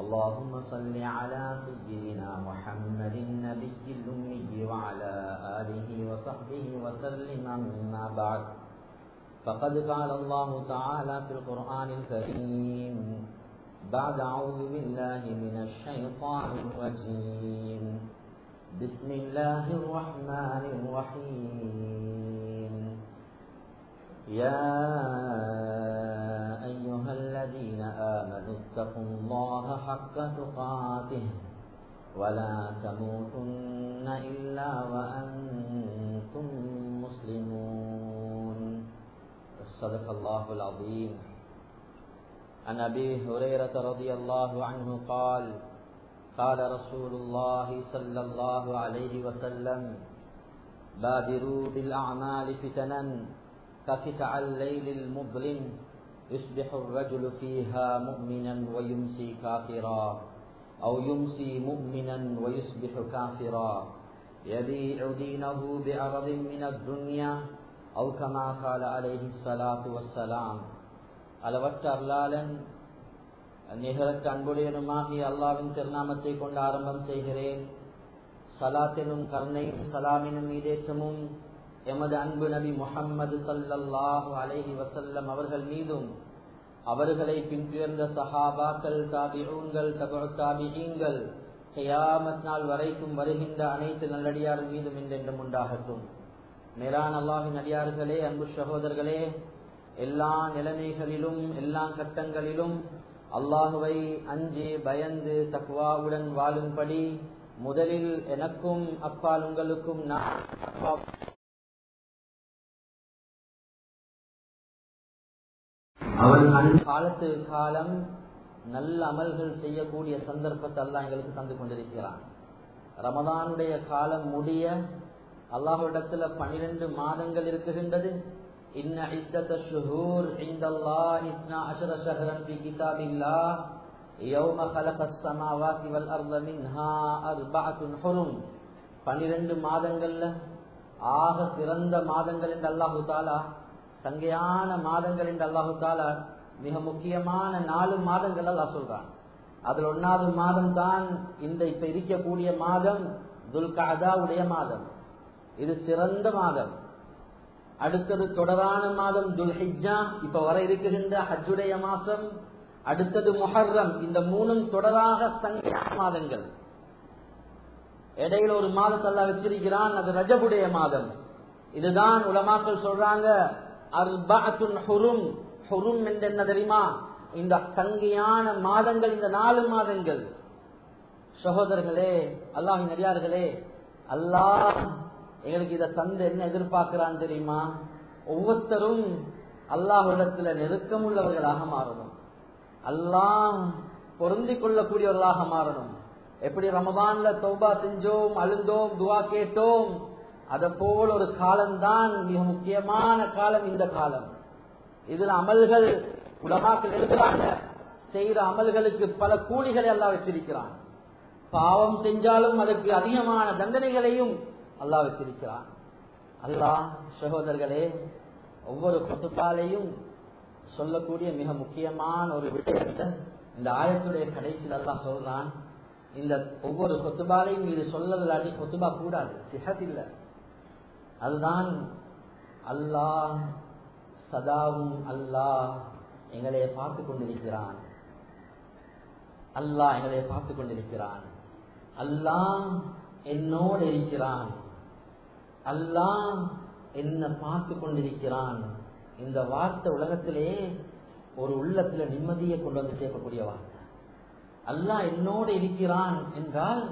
اللهم صل على سيدنا محمد النبي الأمي وعلى آله وصحبه وسلم أما بعد. فقد قال الله تعالى في القرآن الكريم بعد أعوذ بالله من الشيطان الرجيم. بسم الله الرحمن الرحيم. يا آمنوا اتقوا الله حق تقاته ولا تموتن إلا وأنتم مسلمون. صدق الله العظيم. عن أبي هريرة رضي الله عنه قال قال رسول الله صلى الله عليه وسلم بادروا بالأعمال فتنا كقطع الليل المظلم يصبح الرجل فيها مؤمنا ويمسي كافرا أو يمسي مؤمنا ويصبح كافرا يبيع دينه بعرض من الدنيا أو كما قال عليه الصلاة والسلام அளவற்ற அருளாளன் நிகரற்ற அன்புடையனுமாகிய அல்லாவின் திருநாமத்தை கொண்டு ஆரம்பம் செய்கிறேன் சலாத்தினும் கருணையும் சலாமினும் மீதேற்றமும் எமது அன்பு நபி முகம்மது சல்லாஹு அலைஹி வசல்லம் அவர்கள் மீதும் அவர்களை பின்துயர்ந்த சஹாபாக்கள் தாபிகள் தபு தாபிகீன்கள் நாள் வரைக்கும் வருகின்ற அனைத்து நல்லடியார் மீதும் இன்றென்றும் உண்டாகட்டும். மேலான அல்லாஹின் அடியார்களே அன்பு சகோதரர்களே எல்லா நிலைமைகளிலும் எல்லா கட்டங்களிலும் அல்லாஹுவை அஞ்சு பயந்து தக்குவாவுடன் வாழும்படி முதலில் எனக்கும் அப்பால் உங்களுக்கும் நான் அவன் காலத்து காலம் நல்ல அமல்கள் செய்யக்கூடிய சந்தர்ப்பத்தை அல்லாஹ் எங்களுக்கு தந்து கொண்டிருக்கிறான் ரமதானுடைய காலம் முடிய அல்லாஹுடத்துல பனிரெண்டு மாதங்கள் இருக்குகின்றது இன்ன இத்தத்த ஷுஹூர் இந்தல்லாஹ் இத்னா அஷர ஷஹரன் ஃபி கிதாபில்லாஹ் يوم خلق السماوات والارض منها اربعه حرم 12 மாதங்கள்ல ஆக சிறந்த மாதங்கள் என்று அல்லாஹு தாலா சங்கையான மாதங்கள் என்று அல்லாஹு தாலா மிக முக்கியமான நாலு மாதங்கள் அல்லா சொல்றான். அதுல ஒன்னாவது மாதம் தான் இந்த இப்ப இருக்கக்கூடிய மாதம் துல்காதா உடைய மாதம். இது சிறந்த மாதம். அடுத்தது தொடரான மாதம் துல்ஹிஜா இப்ப வர இருக்குகின்ற ஹஜ்ஜுடைய மாசம் அடுத்தது முஹர்ரம் இந்த மூணும் தொடராக சங்கையான மாதங்கள். இடையில ஒரு மாதத்தல்லா வச்சிருக்கிறான் அது ரஜபுடைய மாதம். இதுதான் உலமாக்கள் சொல்றாங்க அர்பாத்துல் ஹுரும் ஹுரும் என்று என்ன தெரியுமா? இந்த தங்கியான மாதங்கள் இந்த நாலு மாதங்கள். சகோதரர்களே அல்லாஹின் நடிகார்களே அல்லாஹ் எங்களுக்கு இதை தந்து என்ன எதிர்பார்க்கிறான் தெரியுமா? ஒவ்வொருத்தரும் அல்லாஹிடத்துல நெருக்கம் உள்ளவர்களாக மாறணும். அல்லாஹ் பொருந்தி கொள்ளக்கூடியவர்களாக மாறணும். எப்படி ரமபான்ல தௌபா செஞ்சோம் அழுந்தோம் துவா கேட்டோம் அத போல் ஒரு காலம்தான் மிக முக்கியமான காலம் இந்த காலம். இதுல அமல்கள் உலகாக்கள் எழுதுறாங்க செய்யற அமல்களுக்கு பல கூலிகளை எல்லாம் வச்சிருக்கிறான். பாவம் செஞ்சாலும் அதற்கு அதிகமான தண்டனைகளையும் அல்லாஹ் வச்சிருக்கிறான். அல்லாஹ் சகோதரர்களே ஒவ்வொரு கொத்துப்பாலையும் சொல்லக்கூடிய மிக முக்கியமான ஒரு விஷயத்தை இந்த ஆயத்துடைய கடைசியில் எல்லாம் சொல்றான். இந்த ஒவ்வொரு கொத்துபாலையும் இது சொல்லலாட்டி கொத்துபா கூடாது. சிஹத் இல்லை. அதுதான் அல்லாஹ் சதாவும் அல்லாஹ் எங்களை பார்த்து கொண்டிருக்கிறான். அல்லாஹ் எங்களை பார்த்து கொண்டிருக்கிறான். அல்லாஹ் என்னோடு இருக்கிறான். அல்லாஹ் என்ன பார்த்து கொண்டிருக்கிறான். இந்த வார்த்தை உலகத்திலே ஒரு உள்ளத்துல நிம்மதியை கொண்டு வந்து சேர்க்கக்கூடிய வார்த்தை. அல்லாஹ் என்னோடு இருக்கிறான் என்றால்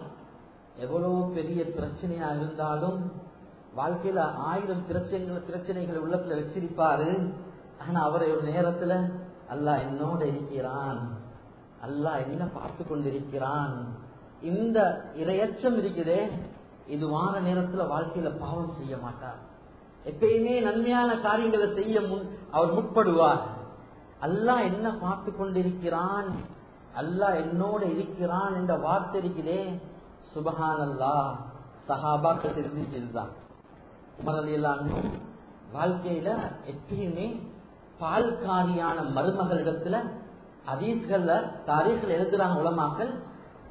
எவ்வளவு பெரிய பிரச்சனையா இருந்தாலும் வாழ்க்கையில ஆயிரம் பிரச்சனைகள் பிரச்சனைகளை உள்ளத்துல வச்சிருப்பாரு. ஆனா அவரை ஒரு நேரத்துல அல்லாஹ் என்னோட இருக்கிறான். அல்லாஹ் என்ன பார்த்து கொண்டிருக்கிறான். இந்த இரையச்சம் இருக்குதே இது வார நேரத்துல வாழ்க்கையில பாவம் செய்ய மாட்டார். எப்பயுமே நன்மையான காரியங்களை செய்ய முன் அவர் முற்படுவார். அல்லாஹ் என்ன பார்த்து கொண்டிருக்கிறான். அல்லாஹ் என்னோட இருக்கிறான் என்ற வார்த்தை இருக்குதே. சுபஹான் அல்லா சஹாபாக்கள் தெரிஞ்சிச்சுதான் உமர் வாழ்க்கையில எப்பயுமே பால்காரியான மருமகளிடத்துல அதீஸ்கள்ல தாரீஸ்கள் எழுதுறாங்க உலமாக்கள்.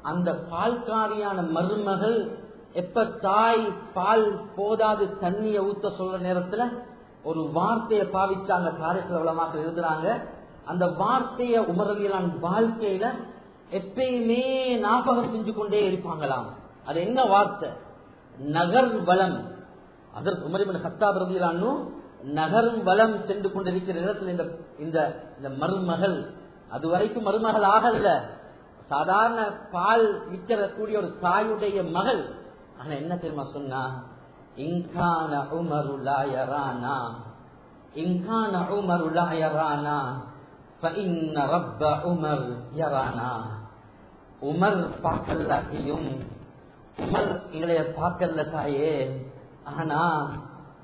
அந்த பால்காரியான மருமகள் எப்ப தாய் பால் போதாது தண்ணிய ஊத்த சொல்ற நேரத்துல ஒரு வார்த்தையை பாவிச்சாங்க தாரீஸ்கள் உலமாக்கள் எழுதுறாங்க. அந்த வார்த்தைய உமரவியலான் வாழ்க்கையில எப்பயுமே ஞாபகம் செஞ்சு கொண்டே இருப்பாங்களாம். அது என்ன வார்த்தை? நகர் வளம் அதற்கு உமரிமன் ஹத்தா பிரதியிலான்னு நகரும் வளம் சென்று கொண்டிருக்கிற நேரத்தில் இந்த இந்த மருமகள் அதுவரைக்கும் மருமகள் ஆகல. சாதாரண பால் விற்கிற கூடிய ஒரு தாயுடைய மகள். ஆனா என்ன தெரியுமா சொன்னா? இங்கான உமருலாயரானா இங்கான உமருலாயரானா உமர் யரானா. உமர் பார்க்கல்லாத்தையும் உமர் எங்களைய பார்க்கல்லத்தாயே ஆனா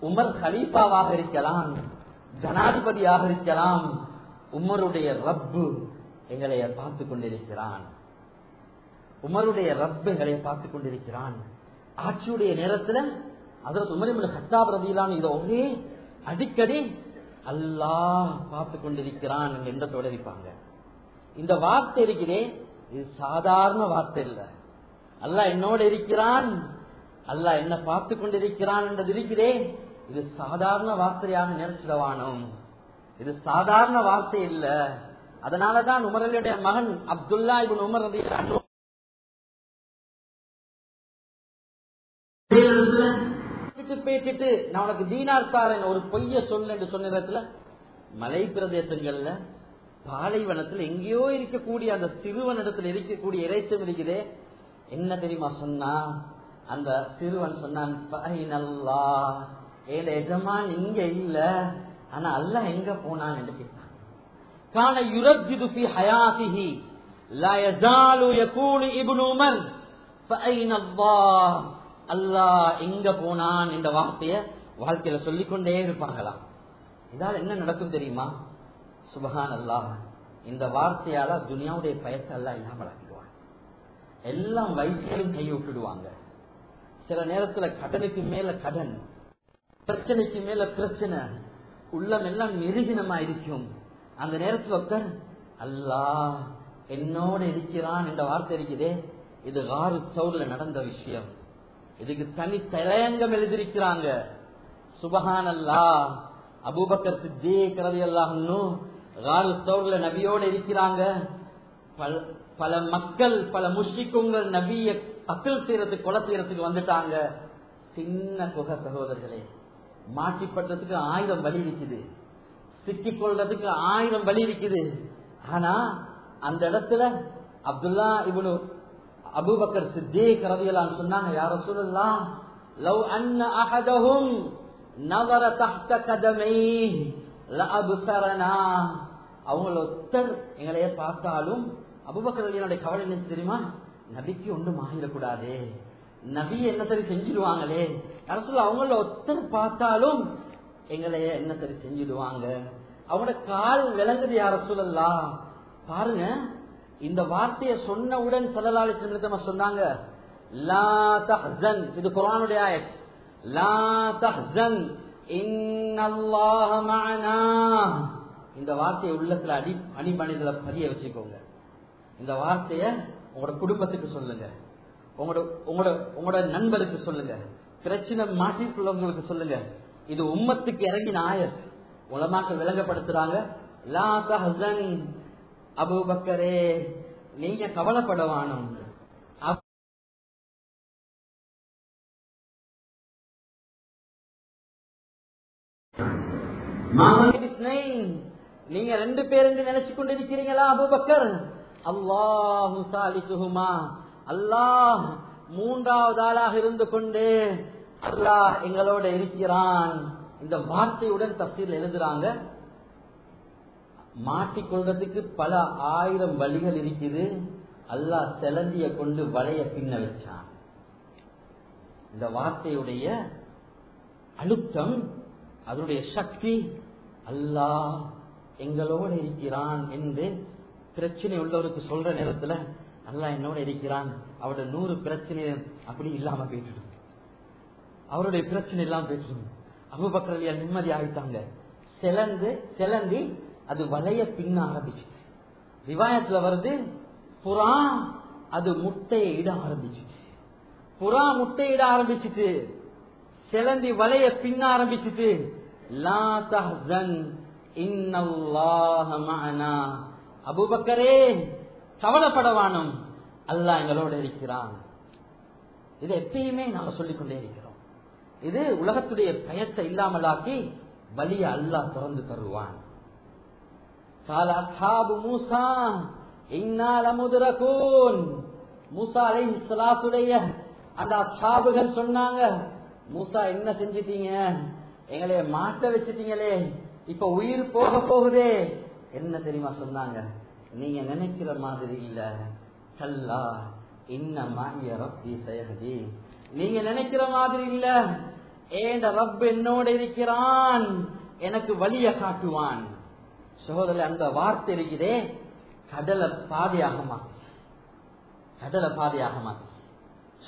உமர் ஹலீஃபாவாக இருக்கலாம் ஜனாதிபதியாக இருக்கலாம் உமருடைய ரப்பு எங்களை பார்த்து கொண்டிருக்கிறான். உமருடைய ரப்பு எங்களை பார்த்து கொண்டிருக்கிறான். ஆட்சியுடைய நேரத்துல அதற்கு உமரிமல கத்தாப் ரதியிலான இதை ஒரே அடிக்கடி அல்லாஹ் பார்த்து கொண்டிருக்கிறான் என்ற தொடரிப்பாங்க. இந்த வார்த்தை இருக்கிறே இது சாதாரண வார்த்தை இல்லை. அல்லாஹ் என்னோட இருக்கிறான் அல்லா என்ன பார்த்து கொண்டிருக்கிறான் என்று இருக்கிறேன் இது சாதாரண வார்த்தையாக நினைச்சிடவானோம். இது சாதாரண வார்த்தை இல்ல. அதனாலதான் உமரலியுடைய மகன் அப்துல்லா இவன் உமர் பேசிட்டு நான் உனக்கு தீனார்காரன் ஒரு பொய்ய சொல் என்று சொன்ன இடத்துல மலை பிரதேசங்கள்ல பாலைவனத்துல எங்கேயோ இருக்கக்கூடிய அந்த சிறுவனிடத்துல இருக்கக்கூடிய இறைச்சம் இருக்குதே. என்ன தெரியுமா சொன்னா? அந்த சிறுவன் சொன்னான் பைனல்லா எஜமான் இங்க இல்ல. ஆனா அல்ல எங்க போனான் என்று கேட்டான்? கான யுரஜிது ஃபி ஹயாதிஹி லா யஸாலு யகூலு இப்னு உமர் ஃபைனல்லாஹ் அல்லாஹ் எங்க போனான் என்ற வார்த்தைய வாழ்க்கையில சொல்லிக்கொண்டே இருப்பாங்களாம். இதால் என்ன நடக்கும் தெரியுமா? சுபஹான் அல்லாஹ் இந்த வார்த்தையால துனியாவுடைய பயத்தை எல்லாம் இல்லாமல் ஆக்கிடுவான் எல்லாம் வயிற்றிலும் கை விட்டுடுவாங்க. சில நேரத்துல கடனுக்கு மேல கடன் பிரச்சனைக்கு மேல பிரச்சனை உள்ளம் எல்லாம் நெருகினமா இருக்கும் அந்த நேரத்துல ஒருத்தர் அல்லாஹ் என்னோட இருக்கிறான் என்ற வார்த்தை இருக்குதே இது ஆறு சவுர்ல நடந்த விஷயம். இதுக்கு தனி தலையங்கம் எழுதியிருக்கிறாங்க. சுபஹான் அல்லா அபூபக்கர் சித்தே கரவி அல்லாஹ்னு ஆறு சவுர்ல நபியோட இருக்கிறாங்க. பல மக்கள் பல முஷ்டிக்குங்கள் நபிய அக்கல் செய்யறதுக்கு கொலை செய்யறதுக்கு வந்துட்டாங்க. சின்ன குக சகோதரர்களே மாட்டிப்பட்டதுக்கு ஆயிரம் வழி இருக்குது சிக்கி கொள்றதுக்கு ஆயிரம் வழி இருக்குது ஆனா அந்த இடத்துல அப்துல்லா இவனு அபுபக்கர் சித்தே கரவியலான்னு சொன்னாங்க யார சொல்லலாம் லவ் அன்ன அஹதஹும் நவர தஹ்த கதமை லஅப்சரனா. அவங்கள ஒத்தர் எங்களைய பார்த்தாலும் அபுபக்கர் என்னுடைய கவலை என்ன தெரியுமா? நபிக்கு ஒன்றும் ஆகிடக்கூடாதே. நபி என்ன சரி செஞ்சிடுவாங்களே? அரசுல அவங்கள ஒத்தர் பார்த்தாலும் எங்களைய என்ன சரி செஞ்சிடுவாங்க? அவங்களோட கால் விளங்குது யார சூழல்லா பாருங்க இந்த வார்த்தையை சொன்னவுடன் சல்லலாலி நிமித்தமா சொன்னாங்க? லா தஹ்சன் இது குரானுடைய ஆயத். லா தஹ்சன் இந்த வார்த்தையை உள்ளத்துல அடி அணிபணிதல பதிய வச்சுக்கோங்க. இந்த வார்த்தையை உங்களோட குடும்பத்துக்கு சொல்லுங்க. உங்களோட உங்களோட உங்களோட நண்பருக்கு சொல்லுங்க. பிரச்சனை மாட்டிக்குள்ளவங்களுக்கு சொல்லுங்க. இது உம்மத்துக்கு இறங்கின ஆயத். உலமாக்க விளங்கப்படுத்துறாங்க. லா நீங்க கவலைப்படவானும். நீங்க ரெண்டு பேருந்து நினைச்சு கொண்டிருக்கிறீங்களா அபுபக்கர்? அல்லாஹு சாலிசுகுமா அல்லாஹ் மூன்றாவது ஆளாக இருந்து கொண்டு அல்லாஹ் எங்களோட இருக்கிறான். இந்த வார்த்தையுடன் தப்சீல் எழுதுறாங்க. மாட்டிக்கொள்றதுக்கு பல ஆயிரம் வழிகள் இருக்குது. அல்லாஹ் செலந்திய கொண்டு வளைய பின்ன வச்சான். இந்த வார்த்தையுடைய அழுத்தம் அதனுடைய சக்தி அல்லாஹ் எங்களோட இருக்கிறான் என்று பிரச்சனை உள்ளவருக்கு சொல்ற நேரத்துல நல்லா என்னோட இருக்கிறான். அவரோட நூறு பிரச்சனை அப்படி இல்லாம போயிட்டு அவருடைய பிரச்சனை எல்லாம் போயிட்டு அபுபக்கரலியா நிம்மதி ஆயிட்டாங்க. சிலந்து சிலந்தி அது வளைய பின்ன ஆரம்பிச்சுட்டு விவாயத்துல வருது புறா அது முட்டையை இட ஆரம்பிச்சுச்சு. புறா முட்டையிட ஆரம்பிச்சுட்டு சிலந்தி வலைய பின்ன ஆரம்பிச்சுட்டு அபுபக்கரே அபூபக்கரே கவலைப்படவானும். அல்லாஹ் எங்களோட இருக்கிறான். இது எப்பயுமே நாங்க சொல்லிக் கொண்டே இருக்கிறோம். இது உலகத்துடைய பயத்தை இல்லாமலாக்கி வலிய அல்லாஹ் திறந்து தருவான். மூசா அந்த சொன்னாங்க மூசா என்ன செஞ்சிட்டீங்க? எங்களைய மாட்ட வச்சிட்டீங்களே. இப்ப உயிர் போக போகுதே. என்ன தெரியுமா சொன்னாங்க? நீங்க நினைக்கிற மாதிரி இல்ல. கல்லா இன்னமா ரப்பி நீங்க நினைக்கிற மாதிரி இல்ல. ஏண்ட ரப் என்னோட இருக்கிறான். எனக்கு வழிய காட்டுவான். சகோதரர் அந்த வார்த்தை இருக்குதே. கடலை பாதையாக மாத்தி. கடலை பாதையாக மாத்தி.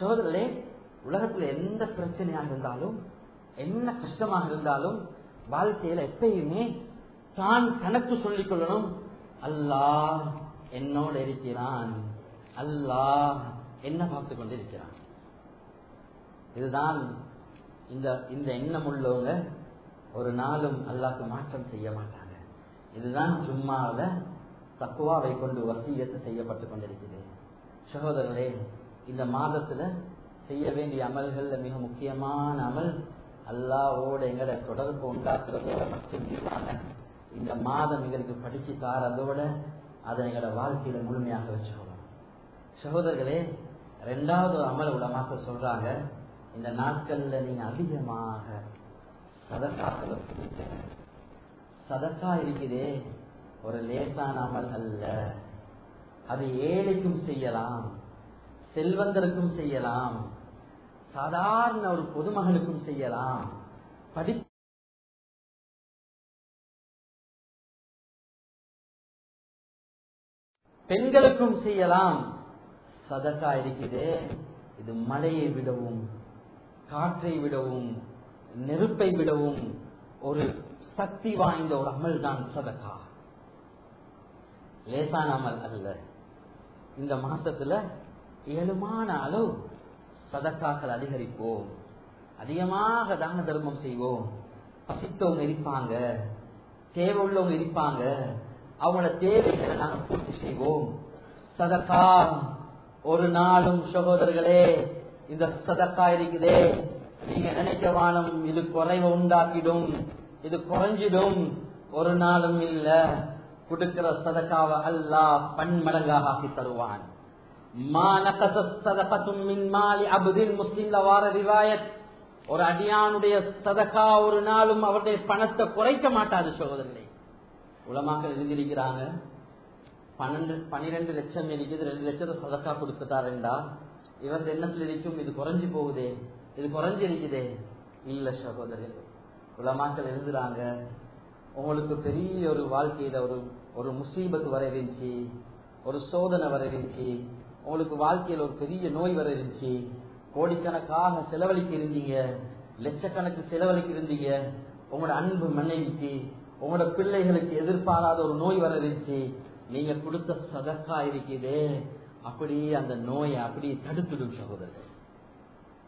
சகோதரர்களே உலகத்துல எந்த பிரச்சனையாக இருந்தாலும் என்ன கஷ்டமாக இருந்தாலும் வாழ்க்கையில எப்பயுமே தான் கணக்கு சொல்லிக் கொள்ளணும். அல்லாஹ் என்னோட இருக்கிறான். அல்லாஹ் என்ன பார்த்து கொண்டிருக்கிறான். இதுதான் இந்த இந்த எண்ணம் உள்ளவங்க ஒரு நாளும் அல்லாக்கு மாற்றம் செய்ய மாட்டாங்க. இதுதான் சும்மாவில தக்குவாவை கொண்டு வசியத்தை செய்யப்பட்டு கொண்டிருக்கிறது சகோதரர்களே இந்த மாதத்துல செய்ய வேண்டிய அமல்கள்ல மிக முக்கியமான அமல் அல்லாவோட எங்கட தொடர்பு உண்டாக்குறதோட மட்டும் இந்த மாதம் எங்களுக்கு படிச்சு தாரதோட அதை எங்களோட வாழ்க்கையில முழுமையாக வச்சுக்கணும். சகோதரர்களே ரெண்டாவது அமல் உலமாக்க சொல்றாங்க இந்த நாட்கள்ல நீங்க அதிகமாக சதக்காக்களை சதக்கா இருக்குதே ஒரு லேசான அமல் அல்ல. அது ஏழைக்கும் செய்யலாம் செல்வந்தருக்கும் செய்யலாம் சாதாரண ஒரு பொதுமகனுக்கும் செய்யலாம் படி பெண்களுக்கும் செய்யலாம். சதக்கா இருக்குது. இது மழையை விடவும் காற்றை விடவும் நெருப்பை விடவும் ஒரு சக்தி வாய்ந்த ஒரு அமல் தான் சதக்கா லேசான அமல் அல்ல. இந்த மாசத்துல இயலுமான அளவு சதக்காக்கள் அதிகரிப்போம். அதிகமாக தான தர்மம் செய்வோம். பசித்தவங்க இருப்பாங்க. தேவை உள்ளவங்க இருப்பாங்க. அவங்கள தேவைகளை நாங்கள் பூர்த்தி செய்வோம். சதக்கா ஒரு நாளும் சகோதரர்களே இந்த சதக்கா இருக்குதே. நீங்க நினைக்க வானம் இது குறைவை உண்டாக்கிடும் இது குறைஞ்சிடும். ஒரு நாளும் இல்ல கொடுக்கிற சதக்காவை அல்லாஹ் பன்மடங்காக ஆக்கி தருவான். ஒரு அடியானுடைய சதக்கா ஒரு நாளும் அவருடைய பணத்தை குறைக்க மாட்டாது சகோதரர்களே. உலமாக்கள் எழுந்திருக்கிறாங்க. பன்னெண்டு பனிரெண்டு லட்சம் இருக்குது ரெண்டு லட்சத்தை சதக்கா கொடுத்துட்டாருண்டா இவன் எண்ணத்தில் இருக்கும் இது குறைஞ்சு போகுதே. இது குறைஞ்சு இருக்குதே இல்ல சகோதரர் உலமாக்கள் எழுதுறாங்க உங்களுக்கு பெரிய ஒரு வாழ்க்கையில ஒரு ஒரு முசீபத்து வர இருந்துச்சு. ஒரு சோதனை வர இருந்துச்சு. உங்களுக்கு வாழ்க்கையில ஒரு பெரிய நோய் வர இருந்துச்சு. கோடிக்கணக்காக செலவழிக்க இருந்தீங்க. லட்சக்கணக்கு செலவழிக்க இருந்தீங்க. உங்களோட அன்பு மனைவிக்கு உங்களோட பிள்ளைகளுக்கு எதிர்பாராத ஒரு நோய் வர இருந்துச்சு நீங்க கொடுத்த சதக்கா இருக்குதே. அப்படியே அந்த நோயை அப்படியே தடுத்துடும் சகோதரர்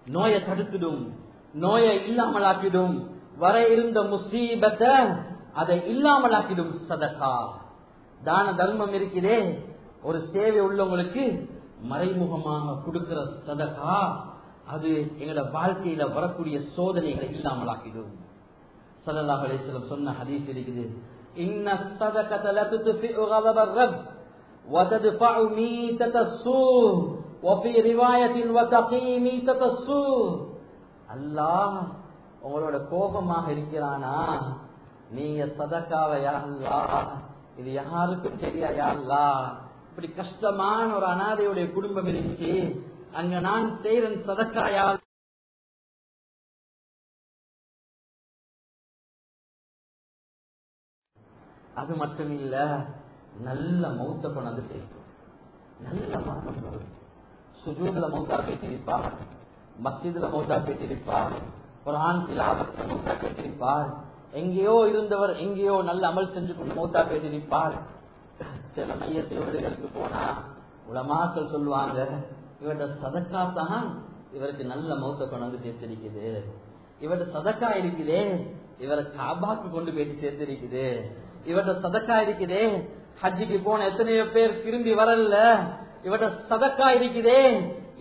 நோயை தடுத்துடும். நோயை இல்லாமலாக்கிடும். வர இருந்த முசீபத்தை அதை இல்லாமலாக்கிடும் சதக்கா. தான தர்மம் இருக்கிறே ஒரு தேவை உள்ளவங்களுக்கு மறைமுகமாக கொடுக்கிற சதகா அது எங்களோட வாழ்க்கையில வரக்கூடிய சோதனைகளை இல்லாமலாக்கிடும். சல்லல்லாஹு அலைஹி வஸல்லம் சொன்ன ஹதீஸ் இருக்குது இன்ன ஸதகத லதுத்ஃபிஉ கதப ரப் وتدفع ميتة السوء وفي رواية وتقي ميتة السوء அல்லாஹ் உங்களோட கோபமாக இருக்கிறானா நீங்க சதக்காவை அல்லாஹ் இது யாருக்கும் தெரியாதா இப்படி கஷ்டமான ஒரு அனாதையுடைய குடும்பம் இருக்கு அங்க நான் செய்றன் சதக்காயால் அது மட்டும் இல்ல நல்ல மௌத்த கொண்டு சேர்க்கும் நல்ல மாற்றம் வரும் சுஜூதுல மௌத்தா பேசியிருப்பார் மஸ்ஜிதுல மௌத்தா பேசியிருப்பார் குரான் திலாவத்துல மௌத்தா பேசியிருப்பார் எங்கேயோ இருந்தவர் எங்கேயோ நல்ல அமல் செஞ்சு கொண்டு மௌத்தா பேசியிருப்பார் சில மையத்தில் வீடுகளுக்கு போனா உலமாக்கள் சொல்லுவாங்க இவருடைய சதக்கா தான் இவருக்கு நல்ல மௌத்த கொண்டு சேர்த்திருக்குது இவருடைய சதக்கா இருக்குதே இவரை காபாக்கு கொண்டு போயிட்டு சேர்த்திருக்குது. இவட்ட சதக்கா இருக்குதே ஹஜ்ஜிக்கு போன எத்தனையோ பேர் திரும்பி வரல இவட்ட சதக்கா இருக்குதே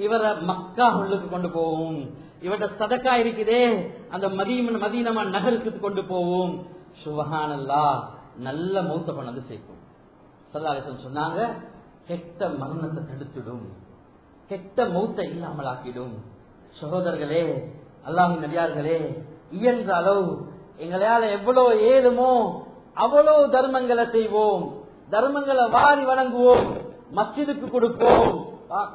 இவரை மக்கா உள்ளுக்கு கொண்டு போவோம். இவட்ட சதக்கா இருக்குதே அந்த மதியம் மதீனமா நகருக்கு கொண்டு போவோம். சுபகானல்லா நல்ல மூத்த பண்ணது சேர்க்கும் சல்லாசன் சொன்னாங்க கெட்ட மரணத்தை தடுத்துடும். கெட்ட மூத்த இல்லாமல் ஆக்கிடும் சகோதரர்களே அல்லாஹின் நடிகார்களே இயன்ற அளவு எங்களால எவ்வளவு ஏதுமோ அவ்வளவு தர்மங்களை செய்வோம். தர்மங்களை வாரி வணங்குவோம். மஸ்ஜிதுக்கு கொடுப்போம்.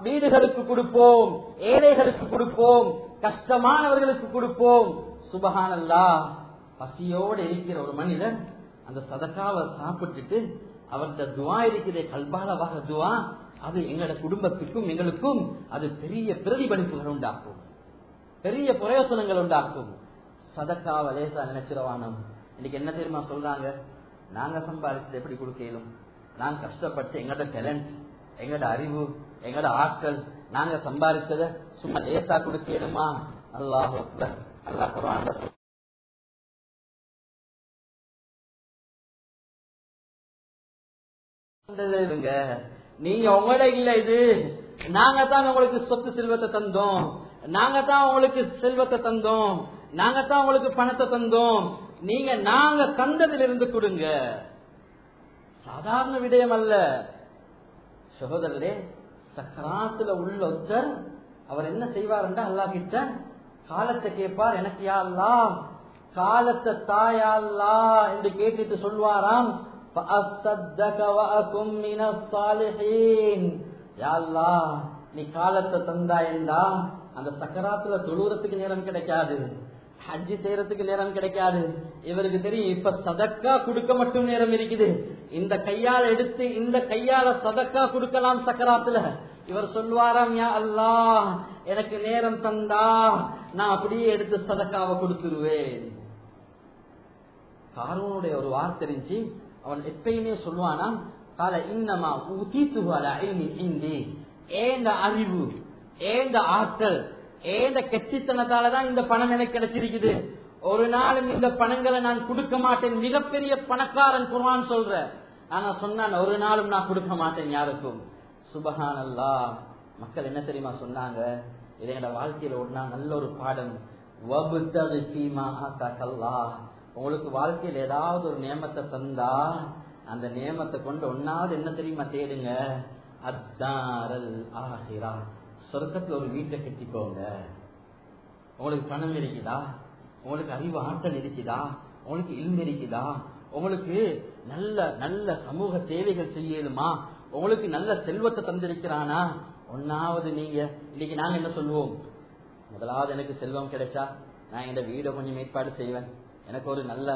வீடுகளுக்கு கொடுப்போம். ஏழைகளுக்கு கொடுப்போம். கஷ்டமானவர்களுக்கு கொடுப்போம். சுபகானல்லா பசியோடு இருக்கிற ஒரு மனிதன் அந்த சதக்காவை சாப்பிட்டுட்டு அவர்கிட்ட துவா இருக்கிற கல்பாலவாக துவா அது எங்களோட குடும்பத்துக்கும் எங்களுக்கும் அது பெரிய பிரதிபலிப்புகள் உண்டாக்கும். பெரிய பிரயோசனங்கள் உண்டாக்கும். சதக்காவை லேசா நினைச்சிரவானம் இன்னைக்கு என்ன தெரியுமா சொல்றாங்க? நாங்க சம்பாதிச்சது எப்படி கொடுக்கலும் நாங்க கஷ்டப்பட்டு எங்களோட டேலண்ட் எங்களோட அறிவு எங்களோட ஆட்கள் நாங்க சம்பாதிச்சத சும்மா லேசா கொடுக்கலுமா அல்லாஹ் அல்லாஹ் குரான் நீங்க உங்களோட இல்ல இது. நாங்க தான் உங்களுக்கு சொத்து செல்வத்தை தந்தோம். நாங்க தான் உங்களுக்கு செல்வத்தை தந்தோம். நாங்க தான் உங்களுக்கு பணத்தை தந்தோம். நீங்க நாங்க தந்ததிலிருந்து கொடுங்க. சாதாரண விடயம் அல்ல. சகோதரரே சக்கராத்துல உள்ள ஒருத்தர் அவர் என்ன செய்வார் என்றா அல்லா கிட்ட காலத்தை கேட்பார் எனக்கு யாழ்லா காலத்தை தாயா என்று கேட்டுட்டு சொல்வாராம். நீ காலத்தை தந்தா என்றா அந்த சக்கராத்துல தொழுறதுக்கு நேரம் கிடைக்காது. ஹஜ்ஜி செய்யறதுக்கு நேரம் கிடைக்காது. இவருக்கு தெரியும் இப்ப சதக்கா கொடுக்க மட்டும் நேரம் இருக்குது. இந்த கையால எடுத்து இந்த கையால சதக்கா கொடுக்கலாம் சக்கராத்துல. இவர் சொல்வாராம் யா அல்லா எனக்கு நேரம் தந்தா நான் அப்படியே எடுத்து சதக்காவை கொடுத்துருவேன். காரூனுடைய ஒரு வார்த்தை இருந்துச்சு அவன் எப்பயுமே சொல்லுவானா கால இன்னமா ஊத்தித்துவால இந்தி ஏந்த அறிவு ஏந்த ஆற்றல் ஏந்த கெட்டித்தனத்தாலதான் இந்த பணம் எனக்கு கிடைச்சிருக்குது. ஒரு நாளும் இந்த பணங்களை நான் கொடுக்க மாட்டேன். மிகப்பெரிய பணக்காரன் குர்வான் சொல்ற. ஆனா சொன்னான் ஒரு நாளும் நான் கொடுக்க மாட்டேன் யாருக்கும். சுபஹான் அல்லா மக்கள் என்ன தெரியுமா சொன்னாங்க? இது என்னோட வாழ்க்கையில ஒன்னா நல்ல ஒரு பாடம். உங்களுக்கு வாழ்க்கையில் ஏதாவது ஒரு நியமத்தை தந்தா அந்த நியமத்தை கொண்டு ஒன்னாவது என்ன தெரியுமா தேடுங்க? அத்தாரல் ஆகிறான் சொர்க்கத்துல ஒரு வீட்டை கட்டிக்கோங்க. உங்களுக்கு பணம் இருக்குதா? உங்களுக்கு அறிவு ஆற்றல் இருக்குதா? உங்களுக்கு இல்மு இருக்குதா? உங்களுக்கு நல்ல நல்ல சமூக சேவைகள் செய்யணுமா? உங்களுக்கு நல்ல செல்வத்தை தந்திருக்கிறானா? ஒன்னாவது நீங்க இன்னைக்கு நாங்க என்ன சொல்லுவோம்? முதலாவது எனக்கு செல்வம் கிடைச்சா நான் இந்த வீடை கொஞ்சம் ஏற்பாடு செய்வேன். எனக்கு ஒரு நல்ல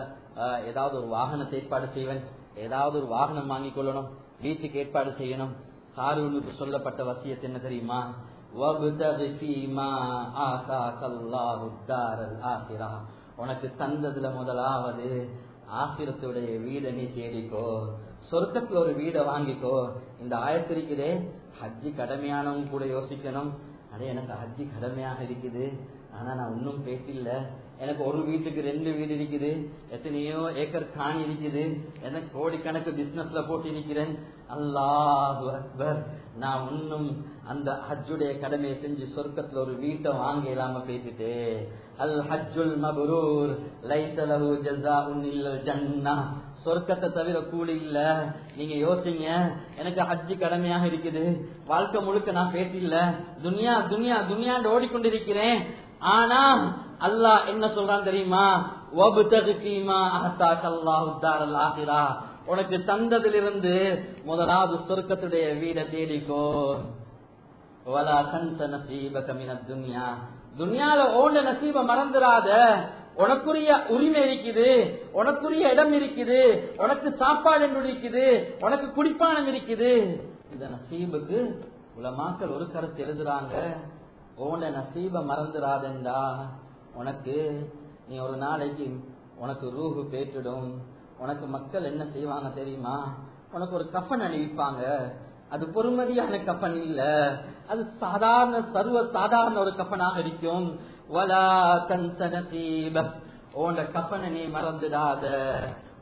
ஏதாவது ஒரு வாகனத்தை ஏற்பாடு செய்வேன். ஏதாவது ஒரு வாகனம் வாங்கிக் கொள்ளணும். வீட்டுக்கு ஏற்பாடு செய்யணும். காரூனுக்கு சொல்லப்பட்ட வசியத்தை என்ன தெரியுமா? உனக்கு தந்ததுல முதலாவது ஆசிரத்துடைய வீடை நீ தேடிக்கோ. சொர்க்கத்துல ஒரு வீடை வாங்கிக்கோ. இந்த ஆயத்திருக்குதே ஹஜ்ஜி கடமையானவங்க கூட யோசிக்கணும். அடே எனக்கு ஹஜ்ஜி கடமையாக இருக்குது. ஆனா நான் ஒன்னும் பேசல எனக்கு ஒரு வீட்டுக்கு ரெண்டு வீடு இருக்குது. எத்தனையோ ஏக்கர் காணி இருக்குது. எனக்கு கோடிக்கணக்கு பிசினஸ்ல போட்டு இருக்கிறேன். அல்லாஹு அக்பர். நான் இன்னும் அந்த ஹஜ்ஜுடைய கடமையை செஞ்சு சொர்க்கத்துல ஒரு வீட்டை வாங்க இல்லாம பேசிட்டு அல் ஹஜ்ஜுல் மபரூர் லைசலஹு ஜஸாஉன் இல்லல் ஜன்னah சொர்க்கத்தை தவிர கூலி இல்ல. நீங்க யோசிங்க எனக்கு ஹஜ்ஜி கடமையாக இருக்குது. வாழ்க்கை முழுக்க நான் பேசல துனியா துனியா துனியாண்டு ஓடிக்கொண்டிருக்கிறேன். ஆனா அல்லாஹ் என்ன சொல்றான் தெரியுமா? உனக்கு தந்ததிலிருந்து முதலாவது சொர்க்கத்துடைய வீட தேடிக்கோ. வலா தன்ச நசீபக மினத் துன்யா. துன்யால ஓண்ட நசீப மறந்துடாத உனக்குரிய உரிமை இருக்குது. உனக்குரிய இடம் இருக்குது. உனக்கு சாப்பாடு என்று இருக்குது. உனக்கு குடிப்பானம் இருக்குது. இந்த நசீபுக்கு உலமாக்கள் ஒரு கருத்து எழுதுறாங்க. ஓண்ட நசீப மறந்துடாதண்டா உனக்கு நீ ஒரு நாளைக்கு உனக்கு ரூஹு பேற்றிடும். உனக்கு மக்கள் என்ன செய்வாங்க தெரியுமா? உனக்கு ஒரு கஃபன் அணிவிப்பாங்க. அது பொறுமதியான கப்பன் இல்ல. அது சாதாரண சர்வ சாதாரண ஒரு கப்பனாக இருக்கும். வலா தன்சனசீப ஓண்ட கப்பனை நீ மறந்துடாத.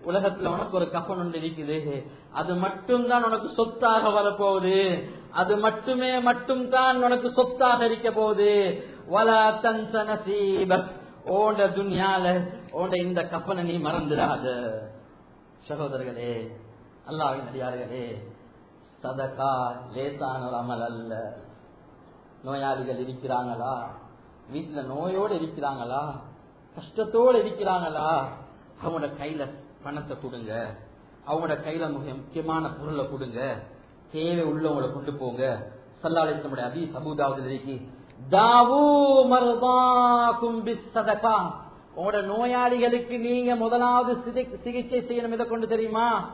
உலகத்துல உனக்கு ஒரு கப்பன் ஒன்று இருக்குது. அது மட்டும்தான் உனக்கு சொத்தாக வரப்போகுது. அது மட்டுமே மட்டும் தான் உனக்கு சொத்தாக இருக்க போகுது. வலா தன்சனசீப ஓண்ட துன்யால ஓண்ட இந்த கப்பனை நீ மறந்துடாத. சகோதரர்களே அல்லாவின் அடியார்களே சதக்கா லேசான ஒரு அமல் அல்ல நோயாளிகள் இருக்கிறாங்களா? வீட்டுல நோயோடு இருக்கிறாங்களா? கஷ்டத்தோடு இருக்கிறாங்களா? அவங்களோட கையில பணத்தை கொடுங்க. அவங்களோட கையில முக்கியமான பொருளை கொடுங்க. தேவை உள்ளவங்களை கொண்டு போங்க. சல்லாலேசனுடைய அபி சபூதாவது இருக்கு உங்களோட நோயாளிகளுக்கு நீங்க முதலாவது சிகிச்சை செய்யணும். இதை கொண்டு தெரியுமா?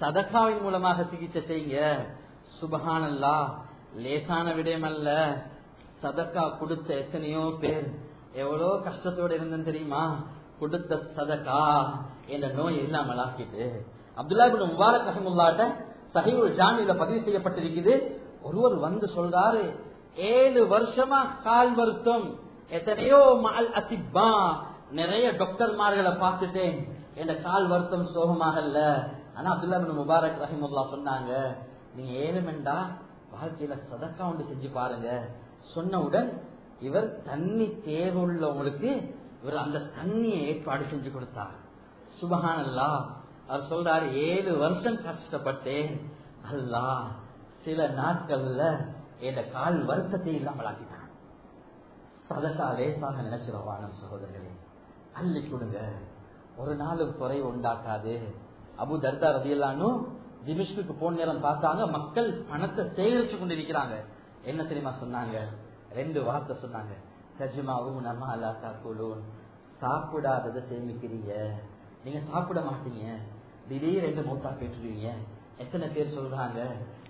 சதகாவின் மூலமாக சிகிச்சை செய்யுங்க. சுபகானல்லா லேசான விடயம் அல்ல சதக்கா கொடுத்த எத்தனையோ பேர். எவ்வளோ கஷ்டத்தோடு இருந்தேன்னு தெரியுமா? கொடுத்த சதக்கா என்ற நோய் இல்லாமல் ஆக்கிட்டு. அப்துல்லா பின் முபாரக் ரஹமுல்லாட்ட சஹீவுல் ஜாமியில பதிவு செய்யப்பட்டிருக்குது. ஒருவர் வந்து சொல்றாரு ஏழு வருஷமா கால் வருத்தம். எத்தனையோ மால் அசிப்பா. நிறைய டாக்டர்மார்களை பார்த்துட்டேன். என்ற கால் வருத்தம் சோகமாக இல்லை. ஆனா அப்துல்லா முபாரக் ரஹிமுல்லா சொன்னாங்க நீங்க ஏழுமெண்டா வாழ்க்கையில சதக்கா ஒன்று செஞ்சு பாருங்க. சொன்னவுடன் இவர் தண்ணி தேவையுள்ளவங்களுக்கு இவர் அந்த தண்ணியை ஏற்பாடு செஞ்சு கொடுத்தார். சுபகானல்லா அவர் சொல்றாரு ஏழு வருஷம் கஷ்டப்பட்டேன். அல்லா சில நாட்கள்ல என் கால் வருத்தத்தை இல்லாமலாக்கிட்டான் சதக்கா லேசாக நினைச்சிருவான சகோதரர்களே அள்ளி கொடுங்க. ஒரு நாளும் குறை உண்டாக்காது. அபு தர்தா ரதியல்லானும் திமிஷ்குக்கு போன நேரம் பார்த்தாங்க மக்கள் பணத்தை சேகரிச்சு கொண்டிருக்கிறாங்க. என்ன தெரியுமா சொன்னாங்க? ரெண்டு வார்த்தை சொன்னாங்க. கஜ்மாவும் நம்ம அல்லா தாக்குலூன். சாப்பிடாததை சேமிக்கிறீங்க. நீங்க சாப்பிட மாட்டீங்க. திடீர் ரெண்டு மூத்தா கேட்டுருவீங்க. எத்தனை பேர் சொல்றாங்க?